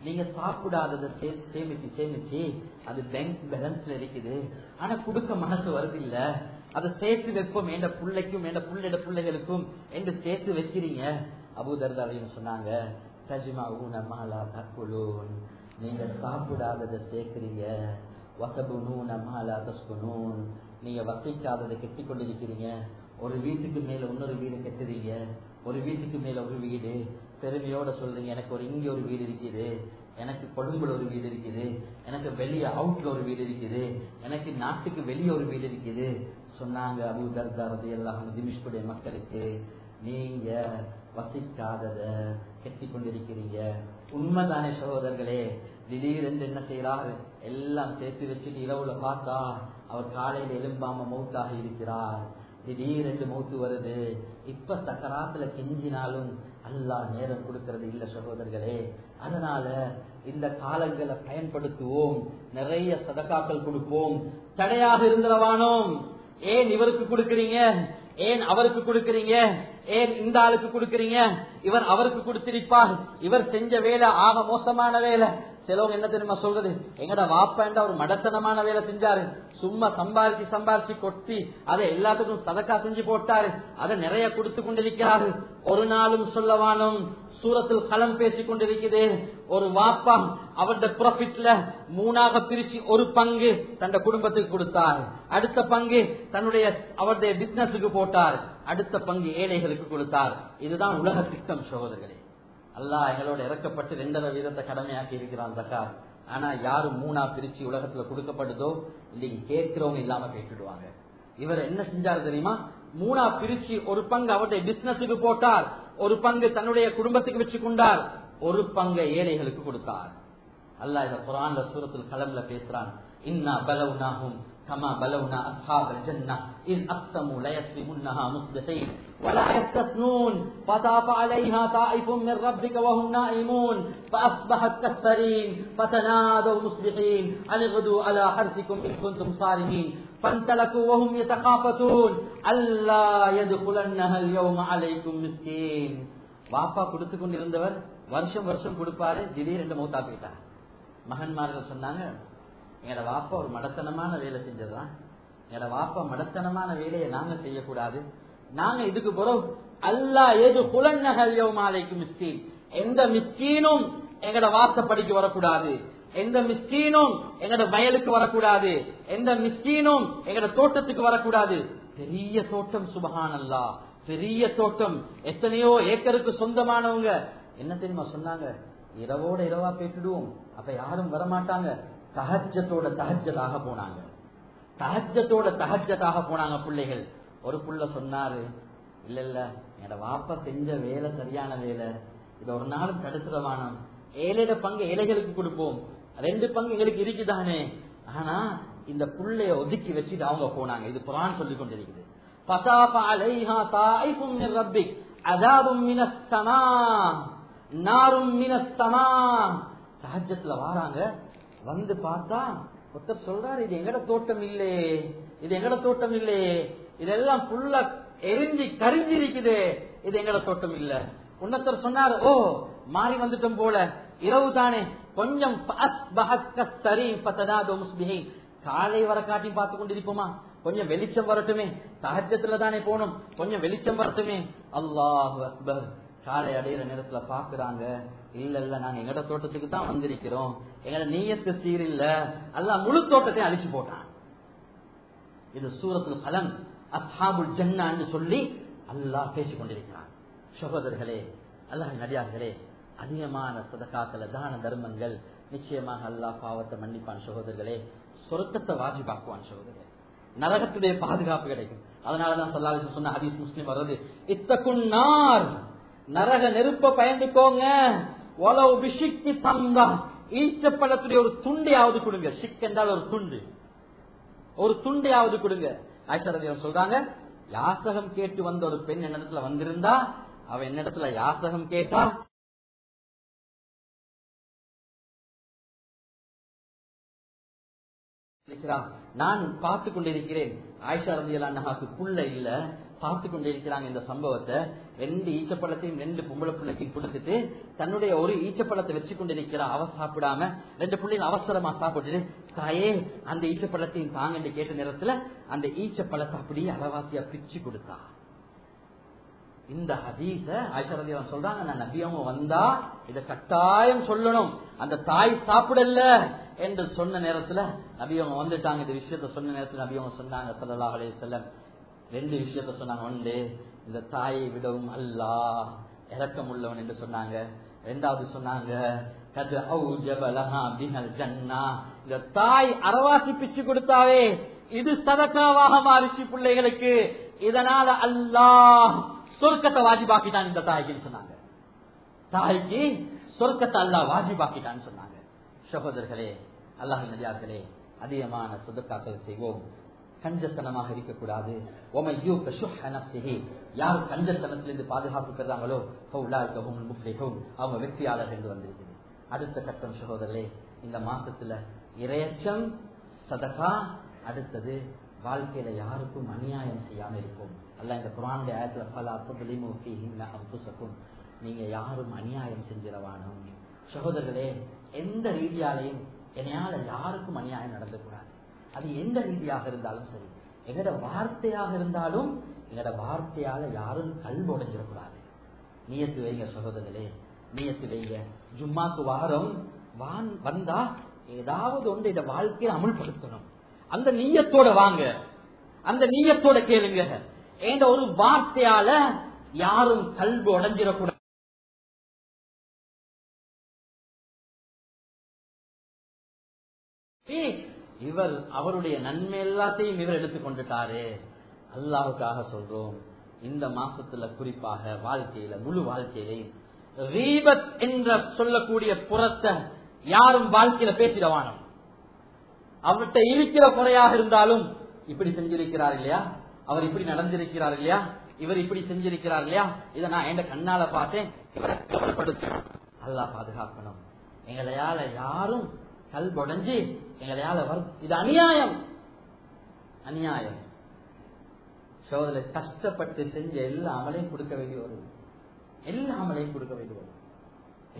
நீங்க சாப்பிடாததை சேமிச்சு சேமிச்சு அது பேங்க் பேலன்ஸ்ல இருக்குது. ஆனா கொடுக்க மனசு வருது இல்ல அதை சேர்த்து வைப்போம். எந்த பிள்ளைக்கும் எந்த பிள்ளைட பிள்ளைகளுக்கும் என்று சேர்த்து வைக்கிறீங்க. அபுதர்தாவையும் சொன்னாங்க கஜிமா ஊனமாலா தக்குலூன் நீங்க சாப்பிடாததை சேர்க்கிறீங்க. வசபுனூன் அம்மாலா தஸ்குனூன். நீங்க வசிக்காததை கெட்டி கொண்டிருக்கிறீங்க ஒரு வீட்டுக்கு மேல இன்னொரு வீடு கட்டுறீங்க. ஒரு வீட்டுக்கு மேல ஒரு வீடு. பெருமையோட சொல்றீங்க எனக்கு ஒரு இங்க ஒரு வீடு இருக்குது. எனக்கு கொழும்புல ஒரு வீடு இருக்குது. எனக்கு வெளியே அவுட்ல ஒரு வீடு இருக்குது. எனக்கு நாட்டுக்கு வெளியே ஒரு வீடு இருக்குது. சொன்னாங்க அபு தர்தாரது எல்லாம் திமிஷ்குடைய மக்களுக்கு. நீங்க வசிக்காதத கெட்டி கொண்டிருக்கிறீங்க உண்மைதானே சகோதரர்களே திடீரென்று என்ன செய்யறாரு எல்லாம் சேர்த்து வச்சுட்டு இரவுல பார்த்தா அவர் காலையில எலும்பாம மௌத்தாக இருக்கிறார். திடீரென்று மௌத்து வருது. இப்ப சக்கராத்துல கெஞ்சினாலும் அல்லா நேரம் கொடுக்கறது இல்ல சகோதரர்களே. அதனால இந்த காலங்களை பயன்படுத்துவோம். நிறைய சதக்காக்கள் கொடுப்போம். தடையாக இருந்தவானோம் ஏன் இவருக்கு கொடுக்குறீங்க? ஏன் அவருக்கு கொடுக்கறீங்க? ஏன் இந்த ஆளுக்கு கொடுக்கறீங்க? இவர் அவருக்கு கொடுத்திருப்பார். இவர் செஞ்ச வேலை ஆக மோசமான வேலை. சிலவங்க என்ன தெரியுமா சொல்றது? எங்கட வாப்பாண்ட ஒரு மடத்தனமான வேலை செஞ்சாரு. சும்மா சம்பாதிச்சு சம்பாதிச்சு கொட்டி அதை எல்லாத்துக்கும் சதக்கா செஞ்சு போட்டாரு. அதை நிறைய கொடுத்து கொண்டிருக்கிறாரு. ஒரு நாளும் சொல்லவானும் சூரத்தில் களம் பேசிக் கொண்டிருக்குது ஒரு வாப்பா அவருடைய ப்ராஃபிட்ல மூணாக பிரிச்சு ஒரு பங்கு தன் குடும்பத்துக்கு கொடுத்தார். அடுத்த பங்கு தன்னுடைய அவருடைய பிசினஸுக்கு போட்டார். அடுத்த பங்கு ஏழைகளுக்கு கொடுத்தார். இதுதான் உலக திட்டம் சகோதரர்களே. அல்லாஹ் எங்களோட இறக்கப்பட்டு ரெண்டரை வீதத்தை கடமையாக்கி இருக்கிறான் தக்கா. ஆனா யாரும் மூணா பிரிச்சு உலகத்துல கொடுக்கப்படுதோ இல்லைங்க கேட்கிறவங்க இல்லாம கேட்டுடுவாங்க. இவர் என்ன செஞ்சாரு தெரியுமா? மூணா பிரிச்சு ஒரு பங்கு அவருடைய பிசினஸுக்கு போட்டார். ஒரு பங்கு தன்னுடைய குடும்பத்துக்கு வச்சு கொண்டார் ஒரு பங்கை ஏழைகளுக்கு கொடுத்தார். அல்லா இத குரான்ல சூரத்தில் கலம்ல பேசுறான். இன்னா பலவுனாகும் கமா பலவுனா அஸ்ஹாபல் ஜன்னா இன் அப்தமு லயஸ்மி முன்னஹா முஸ்தஹீன் ولا يستثنون فطاف عليها طائف من ربك وهم نائمون فأصبحت كالسرين فتنادوا مصبحين أن اغدوا على حرثكم إن كنتم صارمين فانطلقوا وهم يتخافتون ألا يدخلنها اليوم عليكم مسكين வாப்பா கொடுத்து கொண்டிருந்தவர் வருஷம் வருஷம் கொடுப்பாரு திடீரென்று மௌத்தா போயிட்டார் மகன்மார்கள் சொன்னாங்க எங்களோட வாப்பா ஒரு மடத்தனமான வேலை செஞ்சதுதான் எங்களோட வாப்பா மடத்தனமான வேலையை நாங்க செய்யக்கூடாது நாங்க இதுக்கு போறோம். அல்லா ஏது குலநகல் மாலைக்கு மிஸ்கீன். எந்த மிஸ்கீனும் எங்கட வாசப்படிக்கு வரக்கூடாது. எந்த மிஸ்கீனும் எங்கட வயலுக்கு வரக்கூடாது. எந்த மிஸ்கீனும் எங்கட தோட்டத்துக்கு வரக்கூடாது. பெரிய தோட்டம் சுபகான் அல்லா பெரிய தோட்டம். எத்தனையோ ஏக்கருக்கு சொந்தமானவங்க. என்ன தெரியுமா சொன்னாங்க? இரவோட இரவா பேசிடுவோம் அப்ப யாரும் வரமாட்டாங்க. தகஜத்தோட தகஜதாக போனாங்க. தகஜத்தோட தகஜத்தாக போனாங்க பிள்ளைகள். ஒரு புள்ள சொன்னாரு இல்ல இல்ல என்னோட வாப்ப செஞ்ச வேலை சரியான வேலை. இது ஒரு நாள் தடுத்துடவானோம் ஏழையோட பங்கு ஏழைகளுக்கு கொடுப்போம். ரெண்டு பங்கு எங்களுக்கு இருக்குதானே? ஆனா இந்த புள்ளைய ஒதுக்கி வச்சுட்டு அவங்க போனாங்க. இது புறான் சொல்லி கொண்டிருக்குது. வாராங்க. வந்து பார்த்தா ஒருத்தர் சொல்றாரு இது எங்கட தோட்டம் இல்லையே இது எங்கட தோட்டம் இல்லையே இதெல்லாம் ஃபுல்லா எரிஞ்சி கரிஞ்சிருக்குது. இது எங்களை தோட்டம் இல்ல. உன்னத்தர் சொன்னார் ஓ மாறி வந்துட்டோம் போல. இரவு தானே. கொஞ்சம் காலை வர காட்டி பார்த்து கொண்டிருப்போமா? கொஞ்சம் வெளிச்சம் வரட்டுமே. சகஜத்துல தானே போகணும் கொஞ்சம் வெளிச்சம் வரட்டுமே. அல்லாஹு அக்பர். காலை அடையிற நேரத்துல பாக்குறாங்க. இல்ல இல்ல நாங்க எங்கட தோட்டத்துக்கு தான் வந்திருக்கிறோம். எங்கட நீயத்து சீர் இல்ல. அல்லாஹ் முழு தோட்டத்தையும் அழிச்சு போட்டான். இது சூரத்தில் பலன் அஹாபுல் ஜன்னான்னு சொல்லி அல்லாஹ் பேசிக் கொண்டிருக்கிறான் சகோதரர்களே அல்லாஹ் நடிகார்களே அதிகமான சதகாக்கள தான தர்மங்கள் நிச்சயமாக அல்லாஹ் பாவத்தை மன்னிப்பான் சகோதரர்களே. சொருக்கத்தை வாஜிபாக்குவான் சகோதரர்களே. நரகத்துடைய பாதுகாப்பு கிடைக்கும். அதனாலதான் சொல்லாது சொன்ன ஹதீஸ் முஸ்லீம் வர்றது இத்தகுன்னார் நரக நெருப்ப பயந்துக்கோங்க. ஒலவு பிஷிக்கு தந்தா. ஈச்சப்படத்துடைய ஒரு துண்டையாவது கொடுங்க. சிக் என்றால் ஒரு துண்டு. ஒரு துண்டையாவது கொடுங்க. ஆயிஷரதியம் சொல்றாங்க யாசகம் கேட்டு வந்த ஒரு பெண் என்னிடத்துல வந்திருந்தா அவ என்னிடத்துல யாசகம் கேட்டா நான் பார்த்து கொண்டிருக்கிறேன். ஆயிஷா ரதியலாக்கு புள்ள இல்ல. பார்த்து கொண்டிருக்கிறாங்க இந்த சம்பவத்தை. ரெண்டு ஈச்சப்பழத்தையும் ரெண்டு பொம்பளை பிள்ளைக்கும் கொடுத்துட்டு தன்னுடைய ஒரு ஈச்சப்பழத்தை வச்சு கொண்டிருக்கிறா அவ சாப்பிடாம ரெண்டு பிள்ளைங்க அவசரமா சாப்பிட்டுட்டு தாயே அந்த ஈச்சப்பழத்தையும் தாங்கன்னு கேட்ட நேரத்துல அந்த ஈச்சப்பழத்தை அப்படியே அளவாசியா பிச்சு கொடுத்தா. இந்த ஹதீச ஐஸ்வரதேவன் சொல்றாங்க நான் நபியாம வந்தா இத கட்டாயம் சொல்லணும். அந்த தாய் சாப்பிடல என்று சொன்ன நேரத்துல நபியவங்க வந்துட்டாங்க. இந்த விஷயத்த சொன்ன நேரத்துல நபியவங்க சொன்னாங்க சல்லா அலைய செல்லம் ரெண்டு விஷயத்த சொன்னாங்க. ஒன்று இந்த தாயை விடவும் அல்லா இறக்கம் உள்ளவன் என்று சொன்னாங்க. ரெண்டாவது சொன்னாங்க இந்த தாய் அறவாசி பிச்சு கொடுத்தாவே இது சதக்காவாக மாறிச்சு பிள்ளைகளுக்கு. இதனால அல்லாஹ் சொர்க்கத்தை வாஜிபாக்கிட்டான் இந்த தாய்க்குன்னு சொன்னாங்க. தாய்க்கு சொர்க்கத்தை அல்லா வாஜிபாக்கிட்டான்னு சொன்னாங்க. சகோதரர்களே அல்லாஹ் நதியார்களே அதிகமான சொதுக்காக்கள் செய்வோம். கஞ்சத்தனமாக இருக்கக்கூடாது. யார் கஞ்சத்தனத்திலிருந்து பாதுகாப்பு பெறாங்களோ அவங்க வெற்றியாளர் என்று வந்திருக்குது அடுத்த கட்டம் சகோதரர்களே இந்த மாசத்துல இரையச்சம் சதகா அடுத்தது வாழ்க்கையில யாருக்கும் அநியாயம் செய்யாம இருக்கும் அல்ல இந்த குரானுடைய ஆயத்துல பல அப்புசக்கும் நீங்க யாரும் அநியாயம் செஞ்சிடவானும் சகோதரர்களே எந்த ரீதியாலையும் என்னையால யாருக்கும் அநியாயம் நடந்து கூடாது அது எந்த ரீதியாக இருந்தாலும் சரி. எங்கட வார்த்தையாக இருந்தாலும் எங்கட வார்த்தையால யாரும் கல்வி உடைஞ்சிடக்கூடாது. நீயத்து வைங்க சகோதரர்களே நீயத்து வைங்க. ஜும்மாக்கு வாரம் வான் வந்தா ஏதாவது ஒன்று இந்த வாழ்க்கையை அமுல்படுத்தணும். அந்த நீயத்தோட வாங்க. அந்த நீயத்தோட கேளுங்க. என்ற ஒரு வார்த்தையால யாரும் கல்வி உடஞ்சிடக்கூடாது. இவர் அவருடைய நன்மை எல்லாத்தையும் இவர் எடுத்துக்கொண்டுட்டாரு அல்லாவுக்காக சொல்றோம். இந்த மாசத்துல குறிப்பாக வாழ்க்கையில முழு வாழ்க்கையிலையும் ரீபத் என்ற சொல்லக்கூடிய புறத்தை யாரும் வாழ்க்கையில பேசிடவானோம் அவர்கிட்ட இருக்கிற குறையாக இருந்தாலும் இப்படி செஞ்சிருக்கிறார் இல்லையா? அவர் இப்படி நடந்திருக்கிறார் இல்லையா? இவர் இப்படி செஞ்சிருக்கிறார் இல்லையா? இதை நான் என் கண்ணால பார்த்தேன். அல்லா பாதுகாக்கணும். எங்களையால யாரும் கல் உடஞ்சி எங்களையால இது அநியாயம். அநியாயம். சோதனை கஷ்டப்பட்டு செஞ்ச எல்லா அமலையும் கொடுக்க வேண்டி வரும் எல்லா அமலையும் கொடுக்க வேண்டி வரும்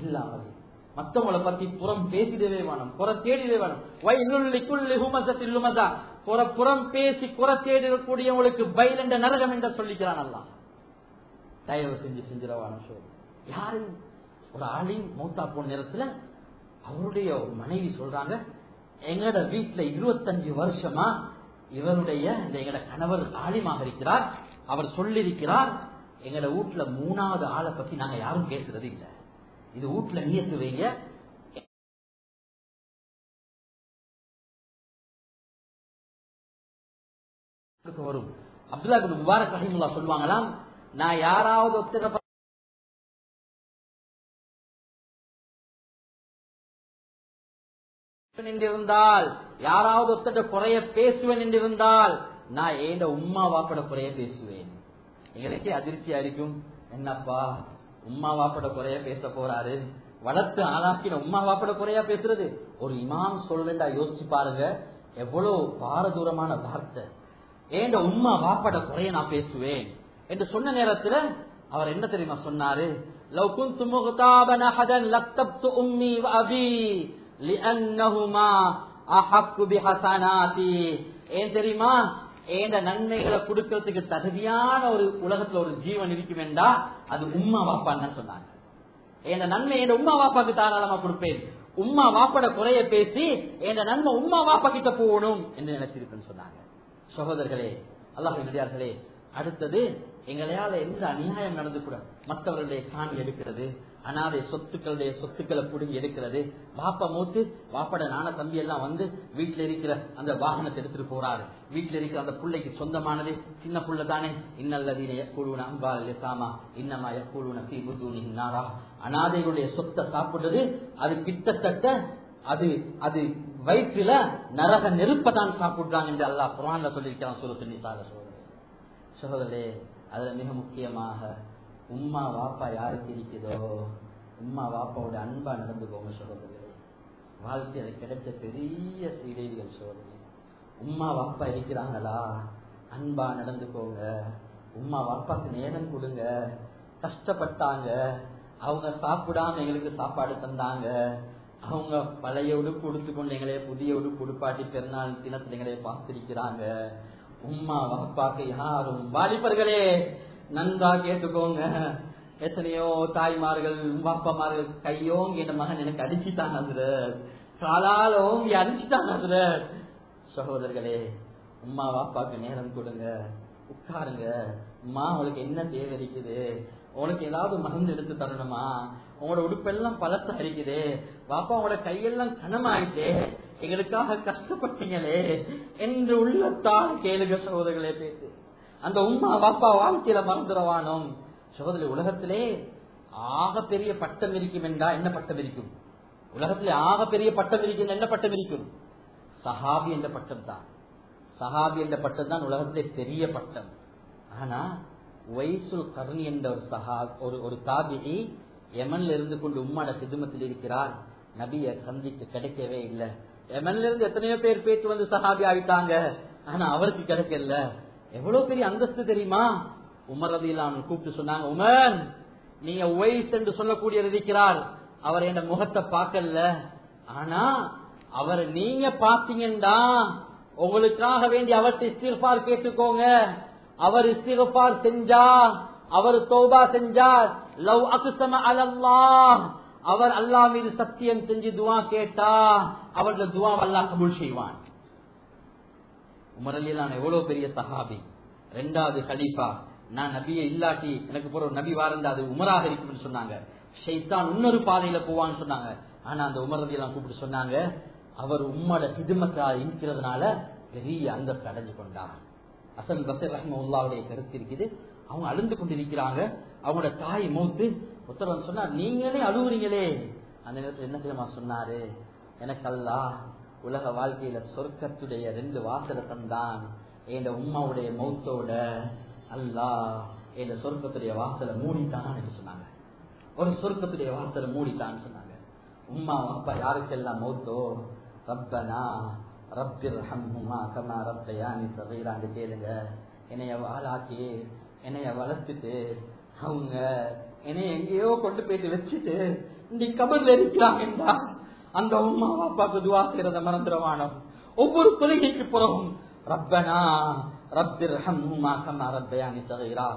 எல்லா அமலையும் மத்தவங்களை பத்தி புறம் பேசிடவே வேணும். புற தேடிடவே வேணும். வயலுள்ளிக்குள்ளி ஹுமசத்தில் புற புறம் பேசி புற தேடக்கூடியவங்களுக்கு பயில் என்ற நரகம் என்று சொல்லிக்கிறான் அல்லா தயவு செஞ்சு செஞ்சிடவான சோ யாரு? ஒரு ஆளையும் மூத்தா போன நேரத்துல அவருடைய மனைவி சொல்றாங்க எங்கட வீட்டுல இருபத்தஞ்சு வருஷமா இவருடைய இந்த எங்கட கணவர் ஆலிமாக இருக்கிறார் அவர் சொல்லியிருக்கிறார் எங்கட வீட்டுல மூணாவது ஆளை பத்தி நாங்க யாரும் பேசுறது இல்ல. இது வீட்டுல நீத்து வைங்க. வரும். அப்துல்லா பின் முபாரக் ரஹிமுல்லா சொல்லுவாங்களாம் நான் யாராவது ஒத்துக்க என்றிருந்தால் யாராவது ஒத்தட்ட குறைய பேசுவேன் என்றிருந்தால் நான் ஏண்ட உம்மா வாப்பட குறைய பேசுவேன்? எங்களுக்கே அதிர்ச்சியா இருக்கும் என்னப்பா உம்மா வாப்பட குறைய பேச போறாரு? வளர்த்து ஆளாக்கின உம்மா வாப்பட குறையா பேசுறது? ஒரு இமாம் சொல்றா யோசிச்சு பாருங்க. எவ்வளவு பாரதூரமான வார்த்தை. ஏண்ட உம்மா வாப்பட குறைய நான் பேசுவேன்? என்று சொன்ன நேரத்துல அவர் என்ன தெரியுமா சொன்னாரு? லவ் குந்து முகதாபன் லக்தப்து உம்மி அபி. ஏன் தெரியுமா? ஏண்ட நன்மைகளை கொடுக்கறதுக்கு தகுதியான ஒரு உலகத்துல ஒரு ஜீவன் இருக்குமெண்டா அது உம்மா வாப்பான்னு சொன்னாங்க. என் நன்மை என் உம்மா வாப்பாக்கு தாராளமா கொடுப்பேன். உம்மா வாப்பட குறைய பேசி என் நன்மை உம்மா வாப்பா கிட்ட போகணும் என்று நினைச்சிருப்பேன்னு சொன்னாங்க. சகோதரர்களே அல்லாஹர்களே அடுத்தது எங்களையால எந்த அநியாயம் நடந்து கூட மற்றவர்களுடைய காணி எடுக்கிறது? அனாதை சொத்துக்களுடைய சொத்துக்களை பிடுங்கி எடுக்கிறது. பாப்பா மூத்து பாப்பட நான தம்பி எல்லாம் வந்து வீட்டுல இருக்கிற அந்த வாகனத்தை எடுத்துட்டு போறாரு. வீட்டுல இருக்கிற அந்த பிள்ளைக்கு சொந்தமானது சின்ன புள்ள தானே. இன்னல்லதீன எக்குழுன அம்பா சாமா இன்னமா எக்குழுன தீபுதூனி நாரா அனாதைகளுடைய சொத்தை சாப்பிடுறது அது கிட்டத்தட்ட அது அது வயிற்றுல நரக நெருப்பதான் சாப்பிடுறாங்க என்று அல்லாஹ் குரான்ல சொல்லியிருக்கிறான் சுரத்து நிசாக சோதரே சகோதரே அதுல மிக முக்கியமாக உம்மா வாப்பா யாருக்கு இருக்குதோ உம்மா வாப்பாவோட அன்பா நடந்துக்கோங்க சகோதரே. வாழ்க்கையில கிடைச்ச பெரிய செய்திகள் சோதரே உம்மா வாப்பா இருக்கிறாங்களா? அன்பா நடந்துக்கோங்க. உம்மா வாப்பாக்கு நேரம் கொடுங்க. கஷ்டப்பட்டாங்க. அவங்க சாப்பிடாம எங்களுக்கு சாப்பாடு தந்தாங்க. அவங்க பழைய உடுப்பு உடுத்துக்கொண்டு எங்களே புதிய உடுப்பு உடுப்பாட்டி பெருநாள் தினத்துல எங்களே பார்த்திருக்கிறாங்க. உம்மா வாப்பாக்கு யாரும் வாலிபர்களே நந்தா கேட்டுக்கோங்க. எத்தனையோ தாய்மார்கள் பாப்பாமார்கள் கையோங்க என் மகன் எனக்கு அடிச்சுட்டாங்க அதுல காலால ஓங்கி அடிச்சுட்டாங்க அதுல சகோதரர்களே உம்மா வாப்பாக்கு நேரம் கொடுங்க. உட்காருங்க. அம்மா உங்களுக்கு என்ன தேவை இருக்குது? உனக்கு ஏதாவது மருந்து எடுத்து தரணுமா? உங்களோட உடுப்பெல்லாம் பழசா இருக்குது. பாப்பா உங்களோட கையெல்லாம் கனமாயிட்டே. எங்களுக்காக கஷ்டப்பட்டீங்களே. என்று உள்ளத்தால் கேளுக சகோதரர்களே பேசு. அந்த உம்மா பாப்பா வாழ்க்கையில மறந்துடவானோம். சகோதரி உலகத்திலே ஆக பெரிய பட்டம் இருக்கும் என்றா என்ன பட்டம் இருக்கும்? உலகத்திலே ஆக பெரிய பட்டம் இருக்கும் என்ன பட்டம் இருக்கும்? சஹாபி என்ற பட்டம் தான். சஹாபி என்ற பட்டம் தான் உலகத்திலே பெரிய பட்டம். ஆனா வைசுல் கருணி என்ற ஒரு சஹா ஒரு ஒரு தாபிகி யமன்ல இருந்து கொண்டு உம்மாட சிதுமத்தில் இருக்கிறார். நபிய சந்திக்க கிடைக்கவே இல்லை. யமன்ல இருந்து எத்தனையோ பேர் பேச்சு வந்து சஹாபி ஆயிட்டாங்க. ஆனா அவருக்கு கிடைக்கல. எவ்வளவு பெரிய அந்தஸ்து தெரியுமா? உமர் ரதியிலான் கூப்பிட்டு சொன்னாங்க உமர் நீங்க ஒய்ஸ் என்று சொல்லக்கூடிய இருக்கிறார். அவர் என்ன முகத்தை பார்க்கல. ஆனா அவர் நீங்க பாத்தீங்கன்னா உங்களுக்காக வேண்டி அவர்கிட்ட இஸ்திஃபார் கேட்டுக்கோங்க. அவர் இஸ்திஃபார் செஞ்சா அவர் தௌபா செஞ்சார் லவ் அகுசம அலல்லா அவர் அல்லா மீது சத்தியம் செஞ்சு துவா கேட்டா அவரது துவா அல்லாஹ் கபூல் செய்வான். உமரலிலான எவ்வளவு பெரிய சஹாபி. ரெண்டாவது ஹலீஃபா நான் நபியை இல்லாட்டி எனக்கு போற ஒரு நபி வாரண்டா அது உமராக இருக்கும்னு சொன்னாங்க. ஷைத்தான் இன்னொரு பாதையில போவான்னு சொன்னாங்க. ஆனா அந்த உமரதியெல்லாம் கூப்பிட்டு சொன்னாங்க அவர் உம்மோட சிதுமத்தா இருக்கிறதுனால பெரிய அந்தஸ்து அடைஞ்சு கொண்டார் அசன் பசர் ரஹ்முல்லாவுடைய கருத்து இருக்குது. அவங்க அழுந்து கொண்டிருக்கிறாங்க. அவங்களோட தாய் மூத்து உத்தரவன் சொன்னார் நீங்களே அழுகுறீங்களே அந்த நேரத்தில் என்ன தெரியுமா சொன்னாரு? எனக்கு அல்லா உலக வாழ்க்கையில சொர்க்கத்துடைய ரெண்டு வாசலை தந்தான் என் உம்மாவுடைய மௌத்தோட அல்லாஹ் என் சொர்க்கத்துடைய வாசலை மூடித்தான் சொன்னாங்க. ஒரு சொர்க்கத்துடைய வாசலை மூடித்தான்னு சொன்னாங்க. உம்மா அப்பா யாருக்கெல்லாம் மௌத்தோ? ரப்பனா ரப்பிர் ஹம்மா கமா ரப்பயானி சகைரான்னு கேளுங்க. என்னைய வாழாக்கி என்னைய வளர்த்துட்டு அவங்க என்னைய எங்கேயோ கொண்டு போயிட்டு வச்சுட்டு இன்னைக்கு கபர்ல இருக்கிறாங்கடா அந்த உம்மா அப்பாவுக்கு துவா செய்யறத மறந்துடுவானோ? ஒவ்வொரு தொழுகைக்கு பிறகும் ரப்பனா ரப்பிர் ஹம்ஹுமா கமா ரப்பயானி சகைரா.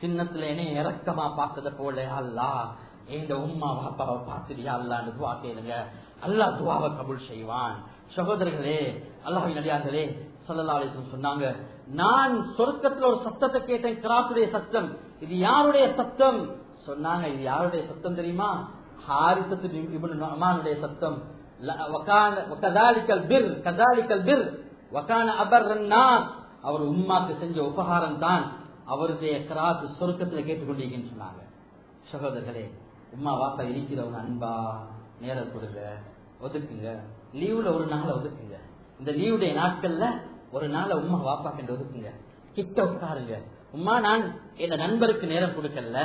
சின்னத்துல என்ன இறக்கமா பார்த்தத போல அல்லா எங்க உம்மா பாப்பாவை பார்த்துடியா அல்லான்னு துவா கேளுங்க. அல்லாஹ் துவாவை கபுல் செய்வான். சகோதரர்களே அல்லாஹின் அடியார்களே சொல்லலாலேசன் சொன்னாங்க நான் சொர்க்கத்துல ஒரு சத்தத்தை கேட்டேன் கிராசுடைய சத்தம். இது யாருடைய சத்தம்? சொன்னாங்க இது யாருடைய சத்தம் தெரியுமா? ஹாரிசத்து இபுன் நமானுடைய சத்தம். கதாலிக்கல் பிர் கதாலிக்கல் பிர். வகான அபர்ரன்னா அவர் உம்மாக்கு செஞ்ச உபகாரம் தான் அவருடைய கிராஸ் சொர்க்கத்துல கேட்டுக்கொண்டீங்கன்னு சொன்னாங்க. சகோதரர்களே உம்மா வாப்பா இருக்கிறவங்க அன்பா நேரம் கொடுங்க ஒதுக்குங்க. லீவுல ஒரு நாளை ஒதுக்குங்க. இந்த லீவுடைய நாட்கள்ல ஒரு நாளை உம்மா வாப்பா கண்டு ஒதுக்குங்க. கிட்ட உட்காருங்க. உம்மா நான் என் நண்பருக்கு நேரம் கொடுக்கல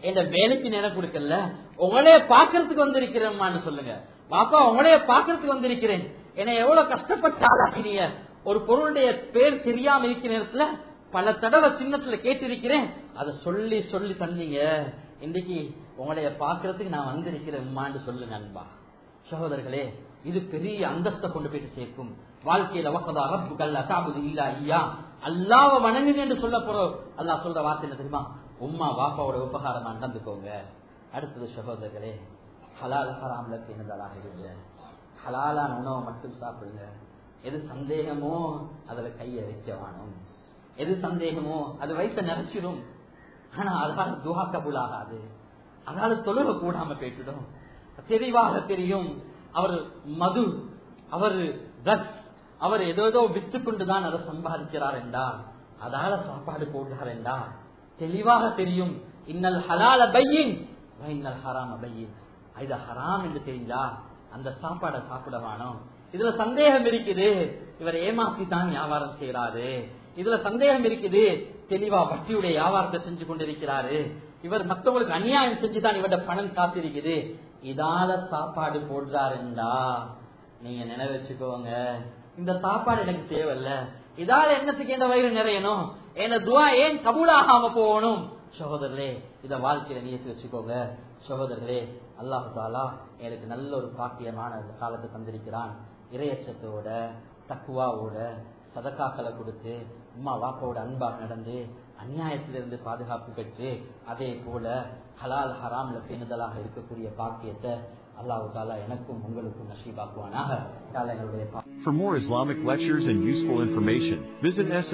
என் வேலைக்கு நேரம் கொடுக்கல உங்களைய பாக்குறதுக்கு வந்திருக்கிறேம்மான்னு சொல்லுங்க. பாப்பா உங்களைய பாக்குறதுக்கு வந்திருக்கிறேன். என்னை எவ்வளவு கஷ்டப்பட்டாலும் ஒரு பொருளுடைய பேர் தெரியாம இருக்கிற நேரத்துல பல தடவை சின்னத்துல கேட்டிருக்கிறேன். அதை சொல்லி சொல்லி தந்தீங்க இன்னைக்கு உங்களைய பாக்குறதுக்கு நான் வந்திருக்கிறேன் உம்மான்னு சொல்லுங்க அன்பா சகோதரர்களே இது பெரிய அந்தஸ்தை கொண்டு போயிட்டு சேர்க்கும். வாழ்க்கையில வக்கதா ரப்புகள் அசாபுது இல்லா ஐயா அல்லாவ வணங்குங்க என்று சொல்ல போறோம் அல்லாஹ் சொல்ற வார்த்தை என்ன தெரியுமா? உம்மா பாப்பாவோட உபகாரமா நடந்துக்கோங்க. அடுத்தது சகோதரர்களே ஹலால் ஹராம்ல பேணுதலாக இருங்க. ஹலாலான உணவை மட்டும் சாப்பிடுங்க. எது சந்தேகமோ அதுல கைய வைக்க வேணும். எது சந்தேகமோ அது வயசை நிறைச்சிடும். ஆனா அதால துவா கபுல் ஆகாது. அதால தொழுக கூடாம போயிட்டுடும் தெளிவாக தெரியும் அவர் மது அவர் ட்ரக்ஸ் அவர் ஏதோ வித்து கொண்டுதான் அதை சம்பாதிக்கிறார் என்றா அதால சாப்பாடு போடுகிறார் என்றா தெளிவாக தெரியும் இன்னல் ஹலால பையின் இன்னல் ஹராம பையின். இது ஹராம் என்று தெரிஞ்சா அந்த சாப்பாடை சாப்பிட வேணும். இதுல சந்தேகம் இருக்குது. இவர் ஏமாத்தி தான் வியாபாரம் செய்யறாரு இதுல சந்தேகம் இருக்குது. தெளிவா வட்டியுடைய வியாபாரத்தை செஞ்சு கொண்டிருக்கிறாரு. இவர் மற்றவங்களுக்கு அநியாயம் செஞ்சுதான் இவட பணம் காத்திருக்குது. இதால சாப்பாடு போடுறாருண்டா நீங்க நினைவு வச்சுக்கோங்க. இந்த சாப்பாடு எனக்கு தேவையில்ல. இதால என்னத்துக்கு இந்த வயிறு நிறையணும்? என்ன துவா ஏன் கபூலாகாம போகணும்? சகோதரர்களே இத வாழ்க்கையில நீத்து வச்சுக்கோங்க. சகோதரர்களே அல்லாஹு தாலா எனக்கு நல்ல ஒரு பாக்கியமான காலத்தை தந்திருக்கிறான். இரையச்சத்தோட தக்குவாவோட சதக்காக்களை கொடுத்து உமா வாப்பாவோட அன்பாக நடந்து அநியாயத்திலிருந்து பாதுகாப்பு பெற்று அதே போல ஹலால் ஹராம்ல பேணுதலாக இருக்கக்கூடிய பாக்கியத்தை அல்லாஹு தாலா எனக்கும் உங்களுக்கும் நஷீபாக்குவானாக For more Islamic lectures and useful information, visit SL